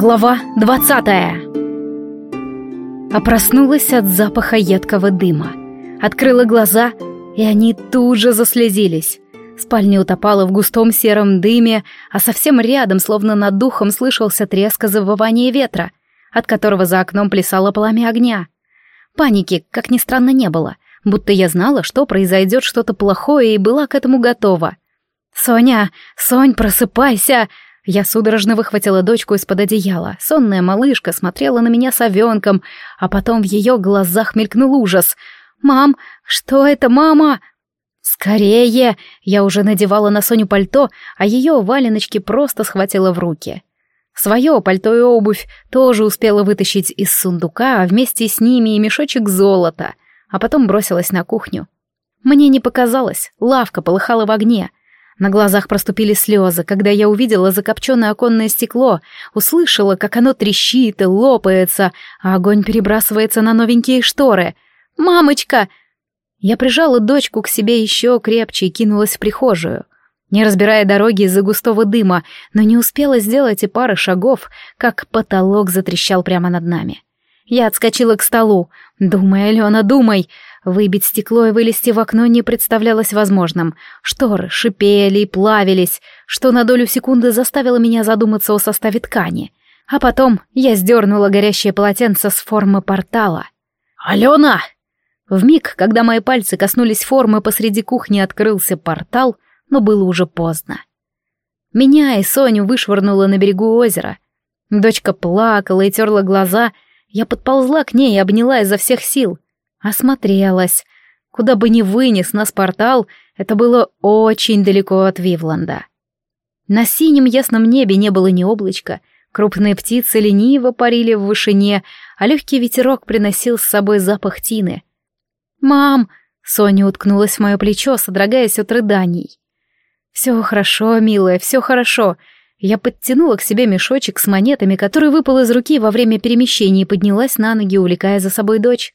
Глава двадцатая А проснулась от запаха едкого дыма. Открыла глаза, и они тут же заслезились. Спальня утопала в густом сером дыме, а совсем рядом, словно над духом, слышался треск завывания ветра, от которого за окном плясало пламя огня. Паники, как ни странно, не было, будто я знала, что произойдет что-то плохое и была к этому готова. «Соня! Сонь, просыпайся!» Я судорожно выхватила дочку из-под одеяла. Сонная малышка смотрела на меня с овенком, а потом в ее глазах мелькнул ужас. «Мам, что это, мама?» «Скорее!» Я уже надевала на Соню пальто, а ее валеночки просто схватила в руки. Свое пальто и обувь тоже успела вытащить из сундука, а вместе с ними и мешочек золота, а потом бросилась на кухню. Мне не показалось, лавка полыхала в огне. На глазах проступили слезы, когда я увидела закопченное оконное стекло, услышала, как оно трещит и лопается, а огонь перебрасывается на новенькие шторы. «Мамочка!» Я прижала дочку к себе еще крепче и кинулась в прихожую. Не разбирая дороги из-за густого дыма, но не успела сделать и пары шагов, как потолок затрещал прямо над нами. Я отскочила к столу. «Думай, Алена, думай!» Выбить стекло и вылезти в окно не представлялось возможным. Шторы шипели и плавились, что на долю секунды заставило меня задуматься о составе ткани. А потом я сдернула горящее полотенце с формы портала. «Алена!» В миг, когда мои пальцы коснулись формы, посреди кухни открылся портал, но было уже поздно. Меня и Соню вышвырнуло на берегу озера. Дочка плакала и терла глаза. Я подползла к ней и обняла изо всех сил — Осмотрелась. Куда бы ни вынес нас портал, это было очень далеко от Вивланда. На синем ясном небе не было ни облачка, крупные птицы лениво парили в вышине, а легкий ветерок приносил с собой запах тины. «Мам!» — Соня уткнулась в мое плечо, содрогаясь от рыданий. «Все хорошо, милая, все хорошо». Я подтянула к себе мешочек с монетами, который выпал из руки во время перемещения и поднялась на ноги, увлекая за собой дочь.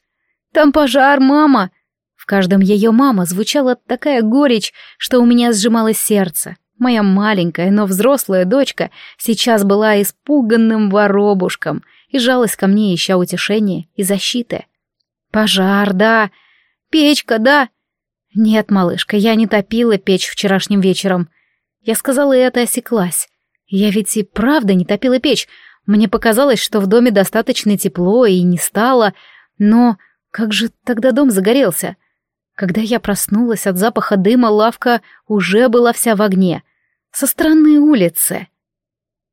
Там пожар, мама!» В каждом ее «мама» звучала такая горечь, что у меня сжималось сердце. Моя маленькая, но взрослая дочка сейчас была испуганным воробушком и жалась ко мне, ища утешения и защиты. «Пожар, да! Печка, да!» «Нет, малышка, я не топила печь вчерашним вечером». Я сказала это осеклась. Я ведь и правда не топила печь. Мне показалось, что в доме достаточно тепло и не стало, но как же тогда дом загорелся? Когда я проснулась от запаха дыма, лавка уже была вся в огне. Со стороны улицы.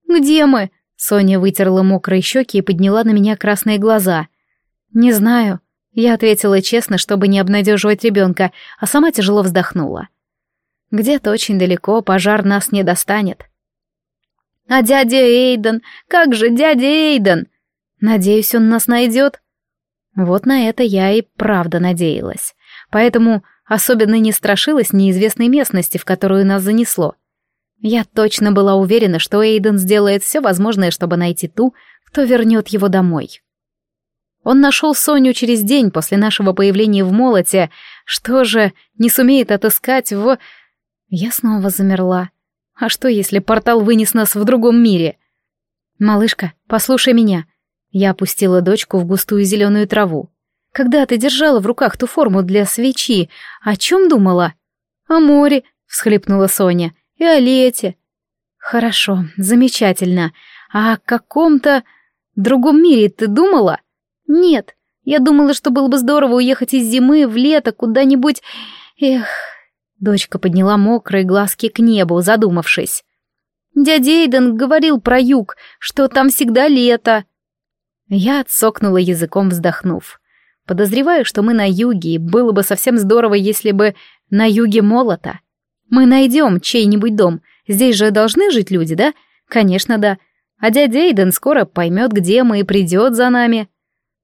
«Где мы?» Соня вытерла мокрые щеки и подняла на меня красные глаза. «Не знаю». Я ответила честно, чтобы не обнадеживать ребенка, а сама тяжело вздохнула. «Где-то очень далеко пожар нас не достанет». «А дядя Эйден? Как же дядя Эйден?» «Надеюсь, он нас найдет?» Вот на это я и правда надеялась. Поэтому особенно не страшилась неизвестной местности, в которую нас занесло. Я точно была уверена, что Эйден сделает все возможное, чтобы найти ту, кто вернет его домой. Он нашел Соню через день после нашего появления в молоте. Что же, не сумеет отыскать в... Я снова замерла. А что, если портал вынес нас в другом мире? «Малышка, послушай меня. Я опустила дочку в густую зеленую траву. «Когда ты держала в руках ту форму для свечи, о чем думала?» «О море», — всхлипнула Соня, — «и о лете». «Хорошо, замечательно. А о каком-то другом мире ты думала?» «Нет, я думала, что было бы здорово уехать из зимы в лето куда-нибудь... Эх...» Дочка подняла мокрые глазки к небу, задумавшись. «Дядя Эйден говорил про юг, что там всегда лето». Я отсокнула языком, вздохнув. Подозреваю, что мы на юге, и было бы совсем здорово, если бы на юге молота. Мы найдем чей-нибудь дом. Здесь же должны жить люди, да? Конечно, да. А дядя Эйден скоро поймет, где мы, и придет за нами.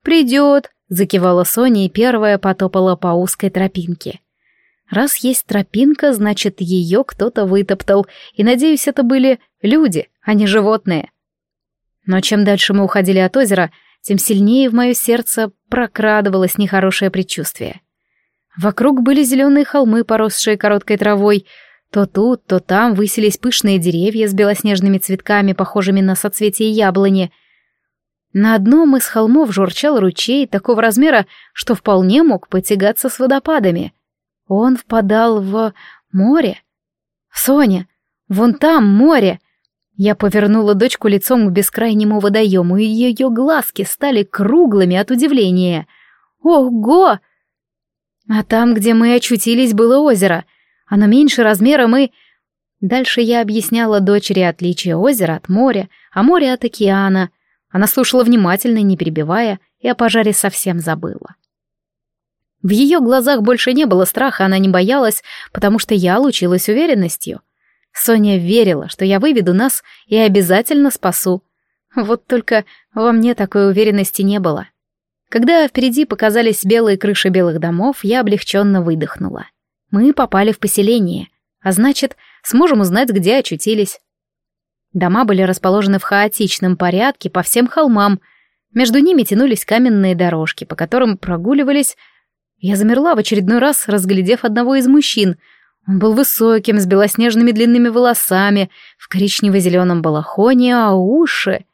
Придет, закивала Соня и первая потопала по узкой тропинке. Раз есть тропинка, значит, ее кто-то вытоптал, и, надеюсь, это были люди, а не животные. Но чем дальше мы уходили от озера, тем сильнее в мое сердце прокрадывалось нехорошее предчувствие. Вокруг были зеленые холмы, поросшие короткой травой. То тут, то там высились пышные деревья с белоснежными цветками, похожими на соцветия яблони. На одном из холмов журчал ручей такого размера, что вполне мог потягаться с водопадами. Он впадал в море. «Соня, вон там море!» Я повернула дочку лицом к бескрайнему водоему, и ее глазки стали круглыми от удивления. «Ого!» А там, где мы очутились, было озеро. Оно меньше размером и... Дальше я объясняла дочери отличие озера от моря, а море от океана. Она слушала внимательно, не перебивая, и о пожаре совсем забыла. В ее глазах больше не было страха, она не боялась, потому что я лучилась уверенностью. Соня верила, что я выведу нас и обязательно спасу. Вот только во мне такой уверенности не было. Когда впереди показались белые крыши белых домов, я облегченно выдохнула. Мы попали в поселение, а значит, сможем узнать, где очутились. Дома были расположены в хаотичном порядке по всем холмам. Между ними тянулись каменные дорожки, по которым прогуливались... Я замерла в очередной раз, разглядев одного из мужчин. Он был высоким, с белоснежными длинными волосами, в коричнево-зеленом балахоне, а уши...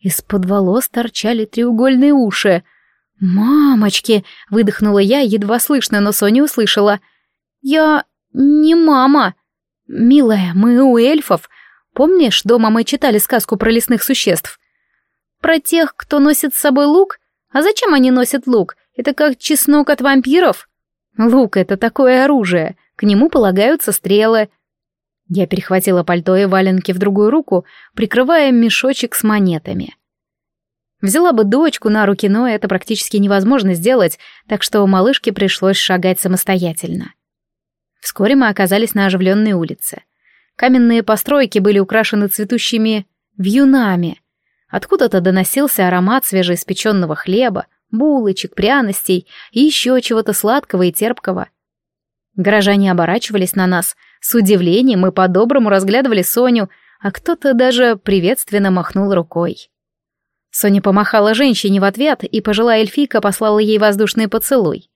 Из-под волос торчали треугольные уши — «Мамочки!» — выдохнула я, едва слышно, но Соня услышала. «Я не мама. Милая, мы у эльфов. Помнишь, дома мы читали сказку про лесных существ? Про тех, кто носит с собой лук? А зачем они носят лук? Это как чеснок от вампиров? Лук — это такое оружие. К нему полагаются стрелы». Я перехватила пальто и валенки в другую руку, прикрывая мешочек с монетами. Взяла бы дочку на руки, но это практически невозможно сделать, так что малышке пришлось шагать самостоятельно. Вскоре мы оказались на оживленной улице. Каменные постройки были украшены цветущими вьюнами. Откуда-то доносился аромат свежеиспеченного хлеба, булочек, пряностей и еще чего-то сладкого и терпкого. Горожане оборачивались на нас. С удивлением мы по-доброму разглядывали Соню, а кто-то даже приветственно махнул рукой. Соня помахала женщине в ответ, и пожилая эльфийка послала ей воздушный поцелуй.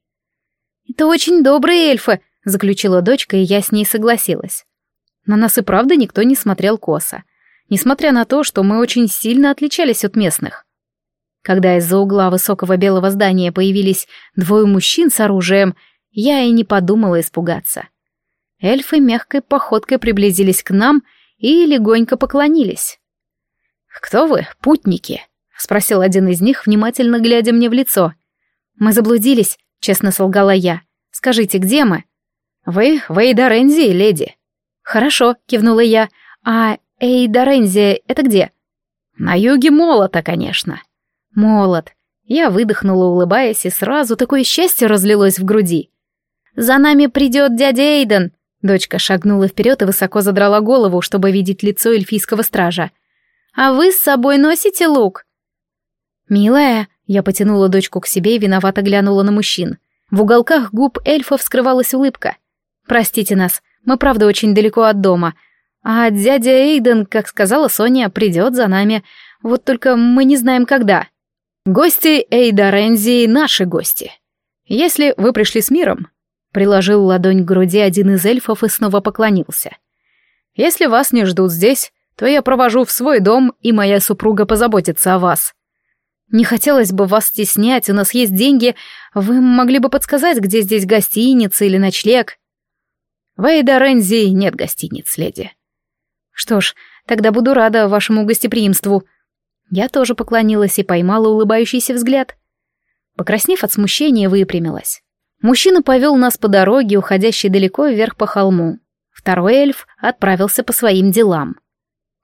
«Это очень добрые эльфы», — заключила дочка, и я с ней согласилась. На нас и правда никто не смотрел косо, несмотря на то, что мы очень сильно отличались от местных. Когда из-за угла высокого белого здания появились двое мужчин с оружием, я и не подумала испугаться. Эльфы мягкой походкой приблизились к нам и легонько поклонились. «Кто вы, путники?» — спросил один из них, внимательно глядя мне в лицо. «Мы заблудились», — честно солгала я. «Скажите, где мы?» «Вы в Эйдорензии, леди». «Хорошо», — кивнула я. «А Эйдорензия — это где?» «На юге Молота, конечно». «Молот». Я выдохнула, улыбаясь, и сразу такое счастье разлилось в груди. «За нами придет дядя Эйден!» Дочка шагнула вперед и высоко задрала голову, чтобы видеть лицо эльфийского стража. «А вы с собой носите лук?» «Милая!» — я потянула дочку к себе и виновато глянула на мужчин. В уголках губ эльфов скрывалась улыбка. «Простите нас, мы правда очень далеко от дома. А дядя Эйден, как сказала Соня, придет за нами. Вот только мы не знаем, когда. Гости Эйда Рензи — наши гости. Если вы пришли с миром...» Приложил ладонь к груди один из эльфов и снова поклонился. «Если вас не ждут здесь, то я провожу в свой дом, и моя супруга позаботится о вас. Не хотелось бы вас стеснять, у нас есть деньги. Вы могли бы подсказать, где здесь гостиница или ночлег?» «В Эйдорензи нет гостиниц, леди». «Что ж, тогда буду рада вашему гостеприимству». Я тоже поклонилась и поймала улыбающийся взгляд. Покраснев от смущения, выпрямилась. Мужчина повел нас по дороге, уходящей далеко вверх по холму. Второй эльф отправился по своим делам.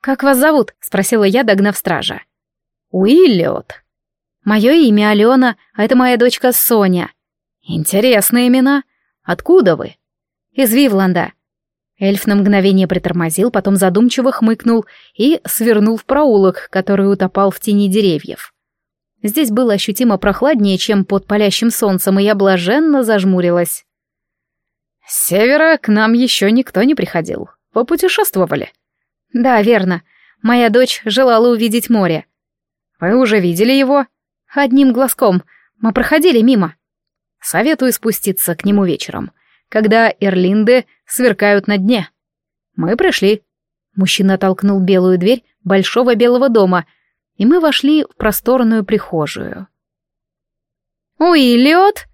«Как вас зовут?» — спросила я, догнав стража. «Уиллиот», Мое имя Алена, а это моя дочка Соня. Интересные имена. Откуда вы? Из Вивланда. Эльф на мгновение притормозил, потом задумчиво хмыкнул и свернул в проулок, который утопал в тени деревьев. Здесь было ощутимо прохладнее, чем под палящим солнцем, и я блаженно зажмурилась. «С севера к нам еще никто не приходил. Попутешествовали?» «Да, верно. Моя дочь желала увидеть море». «Вы уже видели его?» Одним глазком. Мы проходили мимо. Советую спуститься к нему вечером, когда эрлинды сверкают на дне. Мы пришли. Мужчина толкнул белую дверь большого белого дома, и мы вошли в просторную прихожую. «Уиллиот!»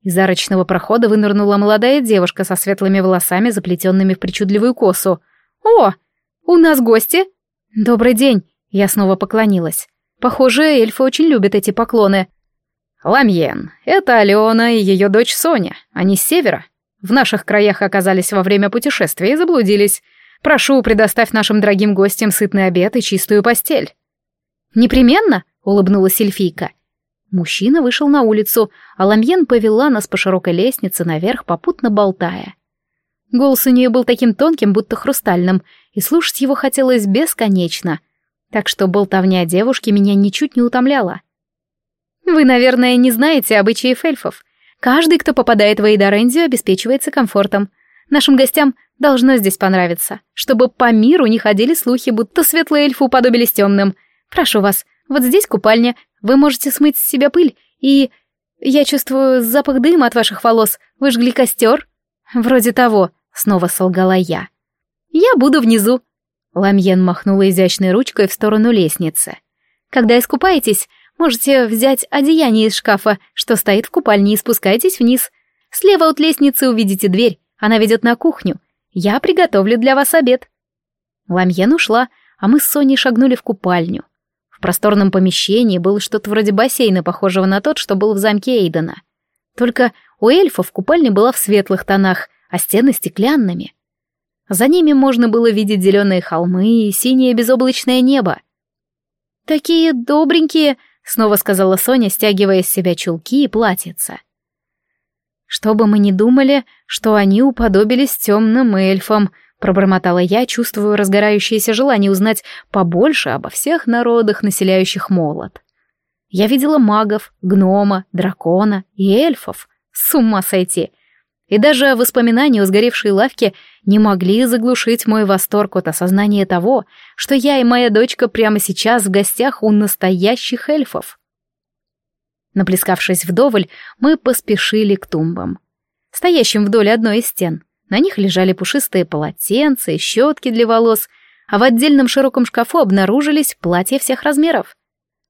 Из арочного прохода вынырнула молодая девушка со светлыми волосами, заплетенными в причудливую косу. «О, у нас гости!» «Добрый день!» Я снова поклонилась. Похоже, эльфы очень любят эти поклоны. «Ламьен, это Алена и ее дочь Соня. Они с севера. В наших краях оказались во время путешествия и заблудились. Прошу, предоставь нашим дорогим гостям сытный обед и чистую постель». «Непременно?» — улыбнулась эльфийка. Мужчина вышел на улицу, а Ламьен повела нас по широкой лестнице наверх, попутно болтая. Голос у нее был таким тонким, будто хрустальным, и слушать его хотелось бесконечно, так что болтовня девушки меня ничуть не утомляла. «Вы, наверное, не знаете обычаев эльфов. Каждый, кто попадает в Эйдорензию, обеспечивается комфортом. Нашим гостям должно здесь понравиться, чтобы по миру не ходили слухи, будто светлые эльфы уподобились темным. Прошу вас, вот здесь купальня, вы можете смыть с себя пыль, и... Я чувствую запах дыма от ваших волос. Вы жгли костер?» «Вроде того», — снова солгала я. «Я буду внизу». Ламьен махнула изящной ручкой в сторону лестницы. «Когда искупаетесь, можете взять одеяние из шкафа, что стоит в купальне, и спускайтесь вниз. Слева от лестницы увидите дверь, она ведет на кухню. Я приготовлю для вас обед». Ламьен ушла, а мы с Соней шагнули в купальню просторном помещении было что-то вроде бассейна, похожего на тот, что был в замке Эйдена. Только у эльфов купальня была в светлых тонах, а стены стеклянными. За ними можно было видеть зеленые холмы и синее безоблачное небо. «Такие добренькие», — снова сказала Соня, стягивая с себя чулки и платьица. Что бы мы ни думали, что они уподобились темным эльфам, Пробормотала я, чувствую разгорающееся желание узнать побольше обо всех народах, населяющих молот. Я видела магов, гнома, дракона и эльфов. С ума сойти! И даже воспоминания о сгоревшей лавке не могли заглушить мой восторг от осознания того, что я и моя дочка прямо сейчас в гостях у настоящих эльфов. Наплескавшись вдоволь, мы поспешили к тумбам, стоящим вдоль одной из стен — на них лежали пушистые полотенца и щетки для волос, а в отдельном широком шкафу обнаружились платья всех размеров.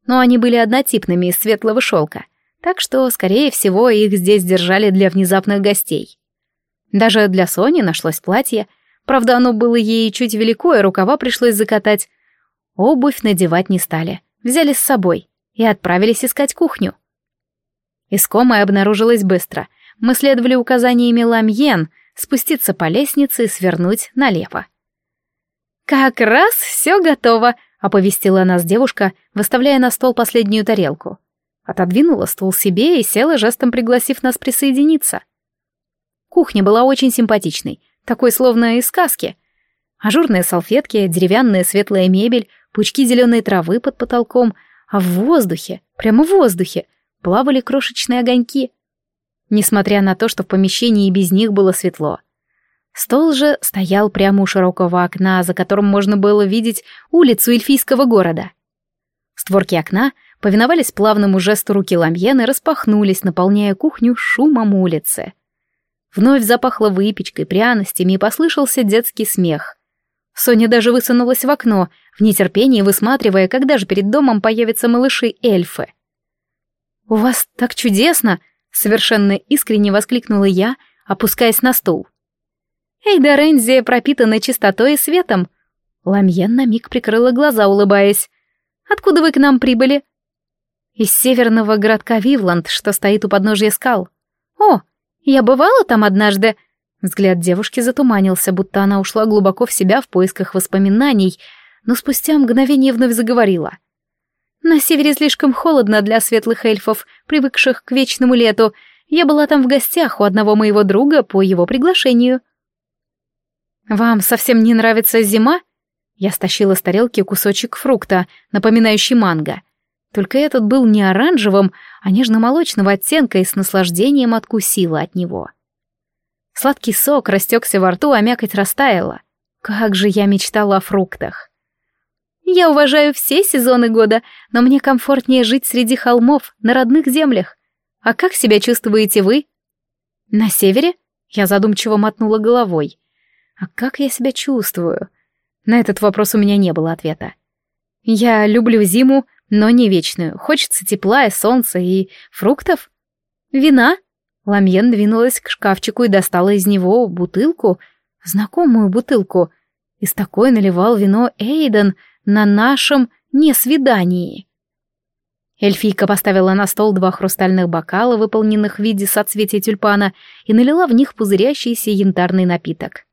Но они были однотипными из светлого шелка, так что, скорее всего, их здесь держали для внезапных гостей. Даже для Сони нашлось платье, правда, оно было ей чуть велико, и рукава пришлось закатать. Обувь надевать не стали, взяли с собой и отправились искать кухню. Искомая обнаружилась быстро. Мы следовали указаниями Ламьен — спуститься по лестнице и свернуть налево. «Как раз все готово», — оповестила нас девушка, выставляя на стол последнюю тарелку. Отодвинула стул себе и села, жестом пригласив нас присоединиться. Кухня была очень симпатичной, такой словно из сказки. Ажурные салфетки, деревянная светлая мебель, пучки зеленой травы под потолком, а в воздухе, прямо в воздухе, плавали крошечные огоньки — несмотря на то, что в помещении и без них было светло. Стол же стоял прямо у широкого окна, за которым можно было видеть улицу эльфийского города. Створки окна повиновались плавному жесту руки Ламьены распахнулись, наполняя кухню шумом улицы. Вновь запахло выпечкой, пряностями и послышался детский смех. Соня даже высунулась в окно, в нетерпении высматривая, когда же перед домом появятся малыши-эльфы. «У вас так чудесно!» Совершенно искренне воскликнула я, опускаясь на стул. Эйдорензия пропитана чистотой и светом. Ламьен на миг прикрыла глаза, улыбаясь. «Откуда вы к нам прибыли?» «Из северного городка Вивланд, что стоит у подножья скал». «О, я бывала там однажды». Взгляд девушки затуманился, будто она ушла глубоко в себя в поисках воспоминаний, но спустя мгновение вновь заговорила. На севере слишком холодно для светлых эльфов, привыкших к вечному лету. Я была там в гостях у одного моего друга по его приглашению. «Вам совсем не нравится зима?» Я стащила с тарелки кусочек фрукта, напоминающий манго. Только этот был не оранжевым, а нежно-молочного оттенка и с наслаждением откусила от него. Сладкий сок растекся во рту, а мякоть растаяла. Как же я мечтала о фруктах. Я уважаю все сезоны года, но мне комфортнее жить среди холмов, на родных землях. А как себя чувствуете вы? На севере? Я задумчиво мотнула головой. А как я себя чувствую? На этот вопрос у меня не было ответа. Я люблю зиму, но не вечную. Хочется тепла и солнца и фруктов. Вина? Ламьен двинулась к шкафчику и достала из него бутылку, знакомую бутылку. Из такой наливал вино Эйден на нашем несвидании. Эльфийка поставила на стол два хрустальных бокала, выполненных в виде соцветия тюльпана, и налила в них пузырящийся янтарный напиток.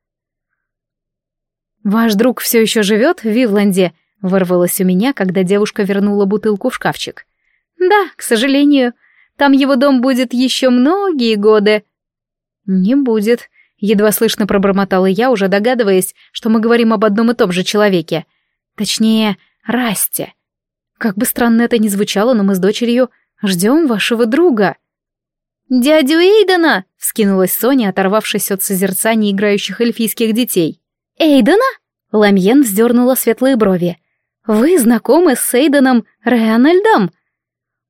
«Ваш друг все еще живет в Вивленде?» — вырвалось у меня, когда девушка вернула бутылку в шкафчик. «Да, к сожалению. Там его дом будет еще многие годы». «Не будет», — едва слышно пробормотала я, уже догадываясь, что мы говорим об одном и том же человеке. Точнее, Расте. Как бы странно это ни звучало, но мы с дочерью ждем вашего друга. «Дядю Эйдена!» — вскинулась Соня, оторвавшись от созерцания играющих эльфийских детей. «Эйдена?» — Ламьен вздернула светлые брови. «Вы знакомы с Эйденом Реанальдом?»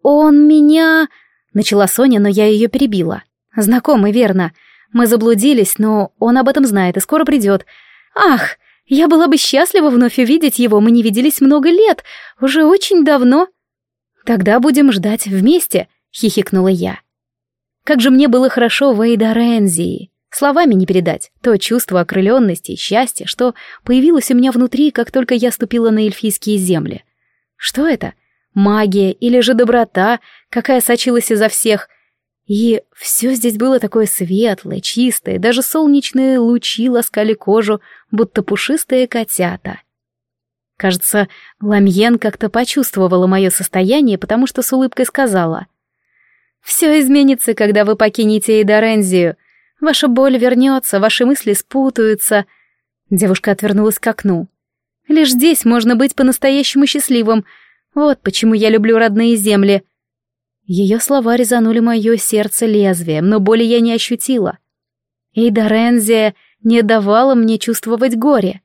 «Он меня...» — начала Соня, но я ее перебила. «Знакомы, верно. Мы заблудились, но он об этом знает и скоро придет. Ах, я была бы счастлива вновь увидеть его, мы не виделись много лет, уже очень давно. Тогда будем ждать вместе, хихикнула я. Как же мне было хорошо в Эйдарензии. Словами не передать то чувство окрыленности и счастья, что появилось у меня внутри, как только я ступила на эльфийские земли. Что это? Магия или же доброта, какая сочилась изо всех — и все здесь было такое светлое, чистое, даже солнечные лучи ласкали кожу, будто пушистые котята. Кажется, Ламьен как-то почувствовала мое состояние, потому что с улыбкой сказала. «Все изменится, когда вы покинете Эйдорензию. Ваша боль вернется, ваши мысли спутаются». Девушка отвернулась к окну. «Лишь здесь можно быть по-настоящему счастливым. Вот почему я люблю родные земли. Ее слова резанули мое сердце лезвием, но боли я не ощутила. Эйда Рензия не давала мне чувствовать горе.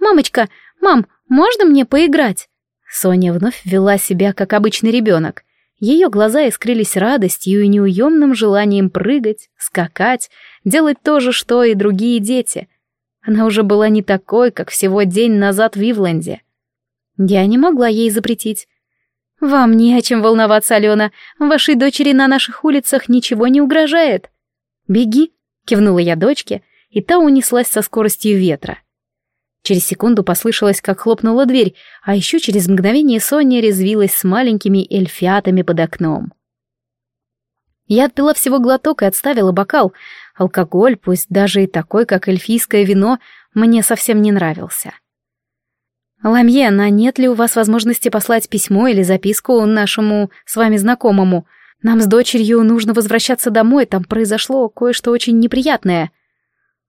«Мамочка, мам, можно мне поиграть?» Соня вновь вела себя, как обычный ребенок. Ее глаза искрились радостью и неуемным желанием прыгать, скакать, делать то же, что и другие дети. Она уже была не такой, как всего день назад в Ивленде. Я не могла ей запретить. «Вам не о чем волноваться, Алена. Вашей дочери на наших улицах ничего не угрожает». «Беги», — кивнула я дочке, и та унеслась со скоростью ветра. Через секунду послышалось, как хлопнула дверь, а еще через мгновение Соня резвилась с маленькими эльфятами под окном. Я отпила всего глоток и отставила бокал. Алкоголь, пусть даже и такой, как эльфийское вино, мне совсем не нравился. «Ламьен, а нет ли у вас возможности послать письмо или записку нашему с вами знакомому? Нам с дочерью нужно возвращаться домой, там произошло кое-что очень неприятное».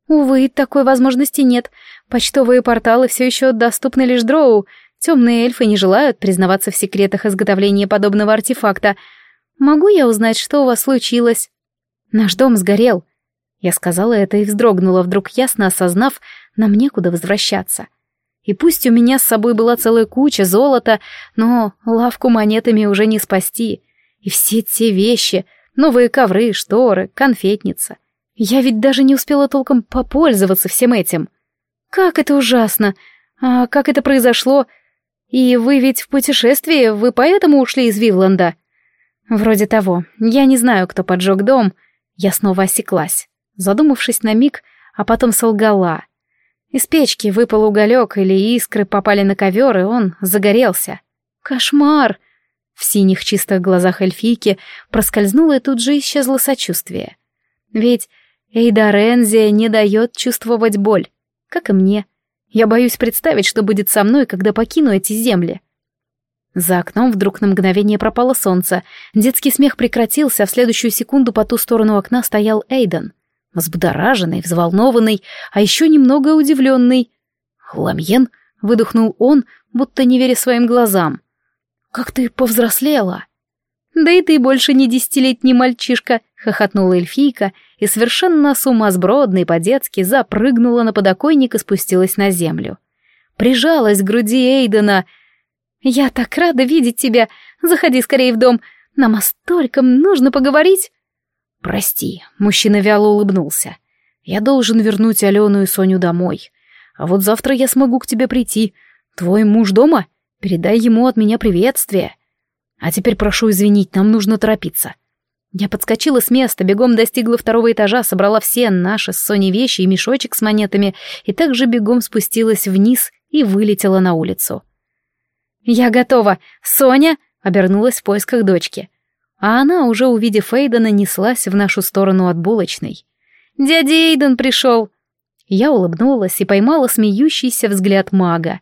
«Увы, такой возможности нет. Почтовые порталы все еще доступны лишь дроу. Темные эльфы не желают признаваться в секретах изготовления подобного артефакта. Могу я узнать, что у вас случилось?» «Наш дом сгорел». Я сказала это и вздрогнула, вдруг ясно осознав, нам некуда возвращаться. И пусть у меня с собой была целая куча золота, но лавку монетами уже не спасти. И все те вещи, новые ковры, шторы, конфетница. Я ведь даже не успела толком попользоваться всем этим. Как это ужасно! А как это произошло? И вы ведь в путешествии, вы поэтому ушли из Вивланда? Вроде того. Я не знаю, кто поджег дом. Я снова осеклась, задумавшись на миг, а потом солгала — из печки выпал уголек или искры попали на ковер, и он загорелся. Кошмар! В синих чистых глазах эльфийки проскользнуло и тут же исчезло сочувствие. Ведь Эйда Рензия не дает чувствовать боль, как и мне. Я боюсь представить, что будет со мной, когда покину эти земли. За окном вдруг на мгновение пропало солнце. Детский смех прекратился, а в следующую секунду по ту сторону окна стоял Эйден взбудораженный, взволнованный, а еще немного удивленный. «Ламьен?» — выдохнул он, будто не веря своим глазам. «Как ты повзрослела!» «Да и ты больше не десятилетний мальчишка!» — хохотнула эльфийка и совершенно сумасбродной по-детски запрыгнула на подоконник и спустилась на землю. Прижалась к груди Эйдена. «Я так рада видеть тебя! Заходи скорее в дом! Нам о стольком нужно поговорить!» «Прости», — мужчина вяло улыбнулся. Я должен вернуть Алену и Соню домой. А вот завтра я смогу к тебе прийти. Твой муж дома? Передай ему от меня приветствие. А теперь прошу извинить, нам нужно торопиться. Я подскочила с места, бегом достигла второго этажа, собрала все наши с Соней вещи и мешочек с монетами, и также бегом спустилась вниз и вылетела на улицу. «Я готова! Соня!» — обернулась в поисках дочки. А она, уже увидев Эйдена, неслась в нашу сторону от булочной. «Дядя Эйден пришел!» Я улыбнулась и поймала смеющийся взгляд мага.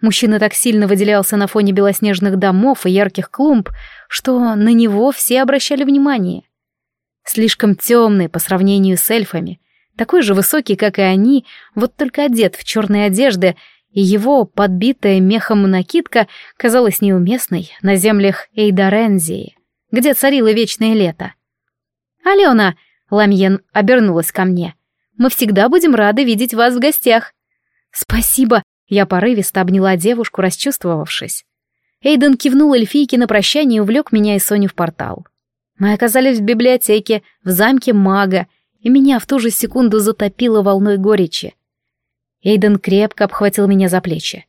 Мужчина так сильно выделялся на фоне белоснежных домов и ярких клумб, что на него все обращали внимание. Слишком темный по сравнению с эльфами, такой же высокий, как и они, вот только одет в черные одежды, и его подбитая мехом накидка казалась неуместной на землях Эйдарензии, где царило вечное лето. «Алена!» — Ламьен обернулась ко мне. «Мы всегда будем рады видеть вас в гостях». «Спасибо!» Я порывисто обняла девушку, расчувствовавшись. Эйден кивнул эльфийке на прощание и увлек меня и Соню в портал. Мы оказались в библиотеке, в замке мага, и меня в ту же секунду затопило волной горечи. Эйден крепко обхватил меня за плечи.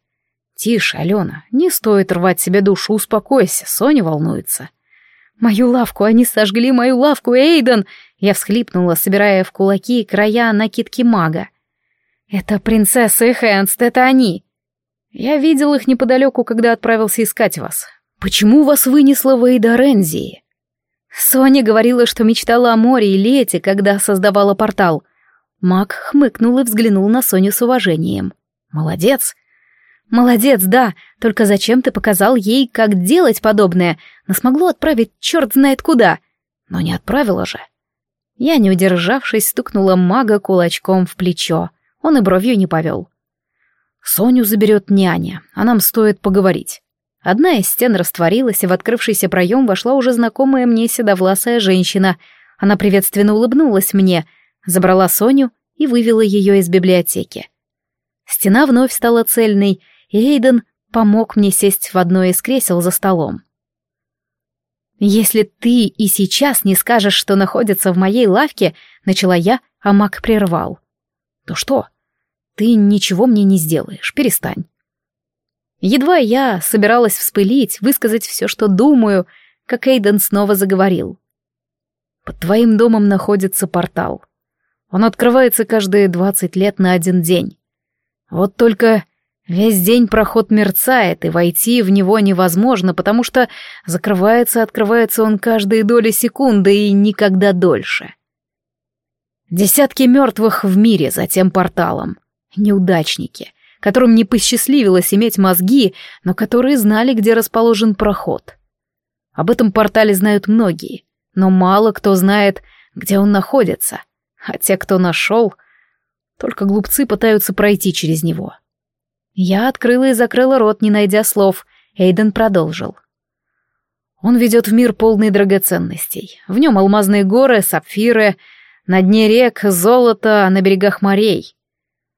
«Тише, Алена, не стоит рвать себе душу, успокойся, Соня волнуется». «Мою лавку, они сожгли мою лавку, Эйден!» Я всхлипнула, собирая в кулаки края накидки мага. «Это принцесса и Хэнст, это они!» «Я видел их неподалеку, когда отправился искать вас. Почему вас вынесло в Эйдорензии?» Соня говорила, что мечтала о море и лете, когда создавала портал. Мак хмыкнул и взглянул на Соню с уважением. «Молодец!» «Молодец, да, только зачем ты показал ей, как делать подобное? Нас могло отправить черт знает куда!» «Но не отправила же!» Я, не удержавшись, стукнула мага кулачком в плечо. Он и бровью не повел. Соню заберет няня, а нам стоит поговорить. Одна из стен растворилась, и в открывшийся проем вошла уже знакомая мне седовласая женщина. Она приветственно улыбнулась мне, забрала Соню и вывела ее из библиотеки. Стена вновь стала цельной, и Эйден помог мне сесть в одно из кресел за столом. «Если ты и сейчас не скажешь, что находится в моей лавке», — начала я, а маг прервал. «То что?» Ты ничего мне не сделаешь, перестань. Едва я собиралась вспылить, высказать все, что думаю, как Эйден снова заговорил. Под твоим домом находится портал. Он открывается каждые двадцать лет на один день. Вот только весь день проход мерцает, и войти в него невозможно, потому что закрывается-открывается он каждые доли секунды и никогда дольше. Десятки мертвых в мире за тем порталом. Неудачники, которым не посчастливилось иметь мозги, но которые знали, где расположен проход. Об этом портале знают многие, но мало кто знает, где он находится, а те, кто нашел, только глупцы пытаются пройти через него. Я открыла и закрыла рот, не найдя слов. Эйден продолжил. Он ведет в мир полный драгоценностей. В нем алмазные горы, сапфиры, на дне рек золото, а на берегах морей.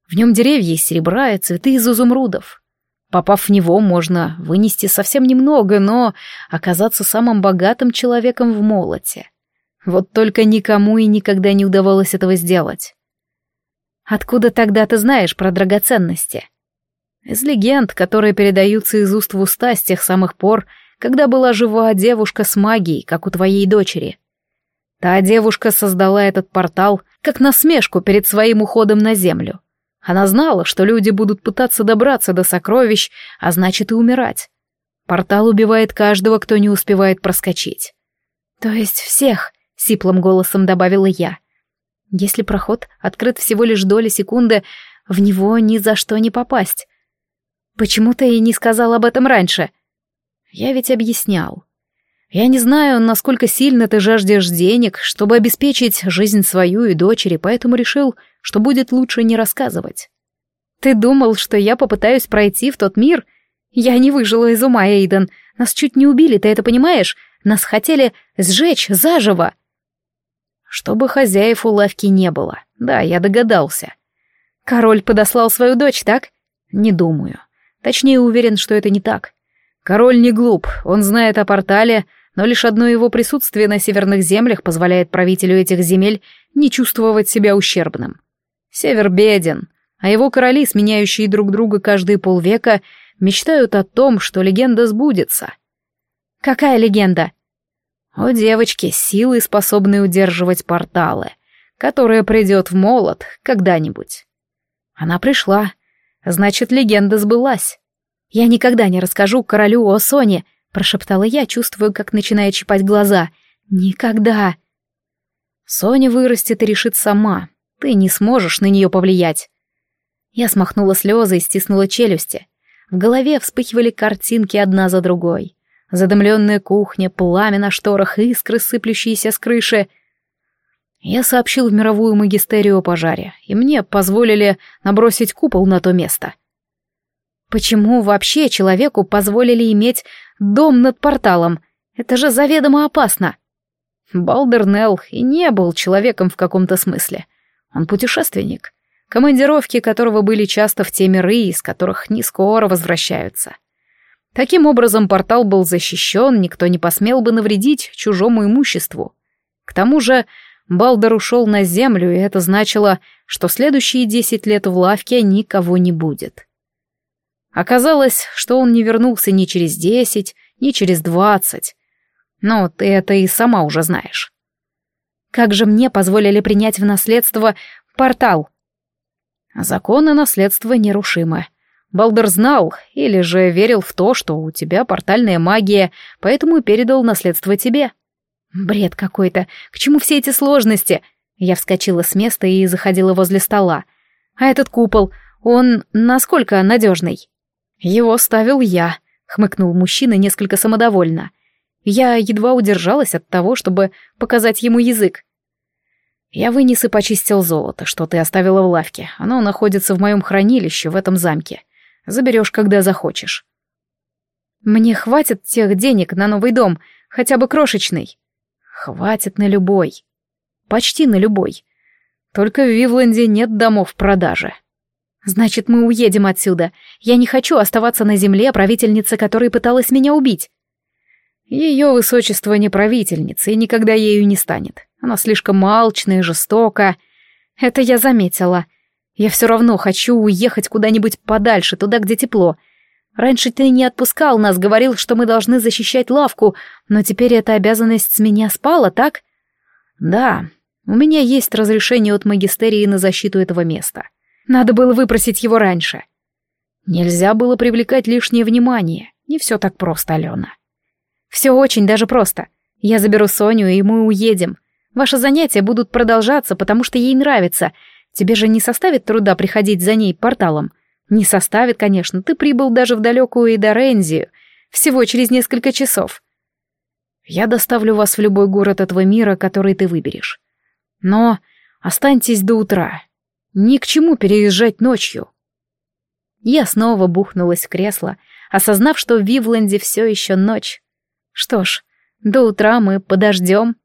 В нем деревья из серебра и цветы из изумрудов. Попав в него, можно вынести совсем немного, но оказаться самым богатым человеком в молоте. Вот только никому и никогда не удавалось этого сделать. Откуда тогда ты знаешь про драгоценности? Из легенд, которые передаются из уст в уста с тех самых пор, когда была жива девушка с магией, как у твоей дочери. Та девушка создала этот портал как насмешку перед своим уходом на землю. Она знала, что люди будут пытаться добраться до сокровищ, а значит и умирать. Портал убивает каждого, кто не успевает проскочить. То есть всех, сиплым голосом добавила я. Если проход открыт всего лишь доли секунды, в него ни за что не попасть. Почему ты и не сказал об этом раньше? Я ведь объяснял. Я не знаю, насколько сильно ты жаждешь денег, чтобы обеспечить жизнь свою и дочери, поэтому решил, что будет лучше не рассказывать. Ты думал, что я попытаюсь пройти в тот мир? Я не выжила из ума, Эйден. Нас чуть не убили, ты это понимаешь? Нас хотели сжечь заживо. Чтобы хозяев у лавки не было. Да, я догадался. Король подослал свою дочь, так? Не думаю. Точнее, уверен, что это не так. Король не глуп, он знает о портале, но лишь одно его присутствие на северных землях позволяет правителю этих земель не чувствовать себя ущербным. Север беден, а его короли, сменяющие друг друга каждые полвека, мечтают о том, что легенда сбудется. Какая легенда? О девочке с силой, способной удерживать порталы, которая придет в молот когда-нибудь. Она пришла, значит, легенда сбылась. Я никогда не расскажу королю о Соне, прошептала я, чувствуя, как начинает чипать глаза. Никогда. Соня вырастет и решит сама. Ты не сможешь на нее повлиять. Я смахнула слезы и стиснула челюсти. В голове вспыхивали картинки одна за другой. Задымленная кухня, пламя на шторах, искры, сыплющиеся с крыши. Я сообщил в мировую магистерию о пожаре, и мне позволили набросить купол на то место. Почему вообще человеку позволили иметь дом над порталом? Это же заведомо опасно. Балдернелл и не был человеком в каком-то смысле. Он путешественник, командировки которого были часто в те миры, из которых не скоро возвращаются. Таким образом, портал был защищен, никто не посмел бы навредить чужому имуществу. К тому же, Балдер ушел на землю, и это значило, что следующие десять лет в лавке никого не будет. Оказалось, что он не вернулся ни через десять, ни через двадцать. Но ты это и сама уже знаешь. Как же мне позволили принять в наследство портал? Законы наследства нерушимы. Балдер знал или же верил в то, что у тебя портальная магия, поэтому передал наследство тебе. Бред какой-то. К чему все эти сложности? Я вскочила с места и заходила возле стола. А этот купол, он насколько надежный? «Его ставил я», — хмыкнул мужчина несколько самодовольно. Я едва удержалась от того, чтобы показать ему язык. «Я вынес и почистил золото, что ты оставила в лавке. Оно находится в моем хранилище в этом замке. Заберешь, когда захочешь». «Мне хватит тех денег на новый дом, хотя бы крошечный?» «Хватит на любой. Почти на любой. Только в Вивленде нет домов в продаже». «Значит, мы уедем отсюда. Я не хочу оставаться на земле правительницы, которая пыталась меня убить». Ее высочество не правительница и никогда ею не станет. Она слишком алчная и жестока. Это я заметила. Я все равно хочу уехать куда-нибудь подальше, туда, где тепло. Раньше ты не отпускал нас, говорил, что мы должны защищать лавку, но теперь эта обязанность с меня спала, так? Да, у меня есть разрешение от магистерии на защиту этого места. Надо было выпросить его раньше. Нельзя было привлекать лишнее внимание. Не все так просто, Алена. Все очень даже просто. Я заберу Соню, и мы уедем. Ваши занятия будут продолжаться, потому что ей нравится. Тебе же не составит труда приходить за ней порталом. Не составит, конечно. Ты прибыл даже в далекую Эдорензию. Всего через несколько часов. Я доставлю вас в любой город этого мира, который ты выберешь. Но останьтесь до утра. Ни к чему переезжать ночью. Я снова бухнулась в кресло, осознав, что в Вивленде все еще ночь. Что ж, до утра мы подождем.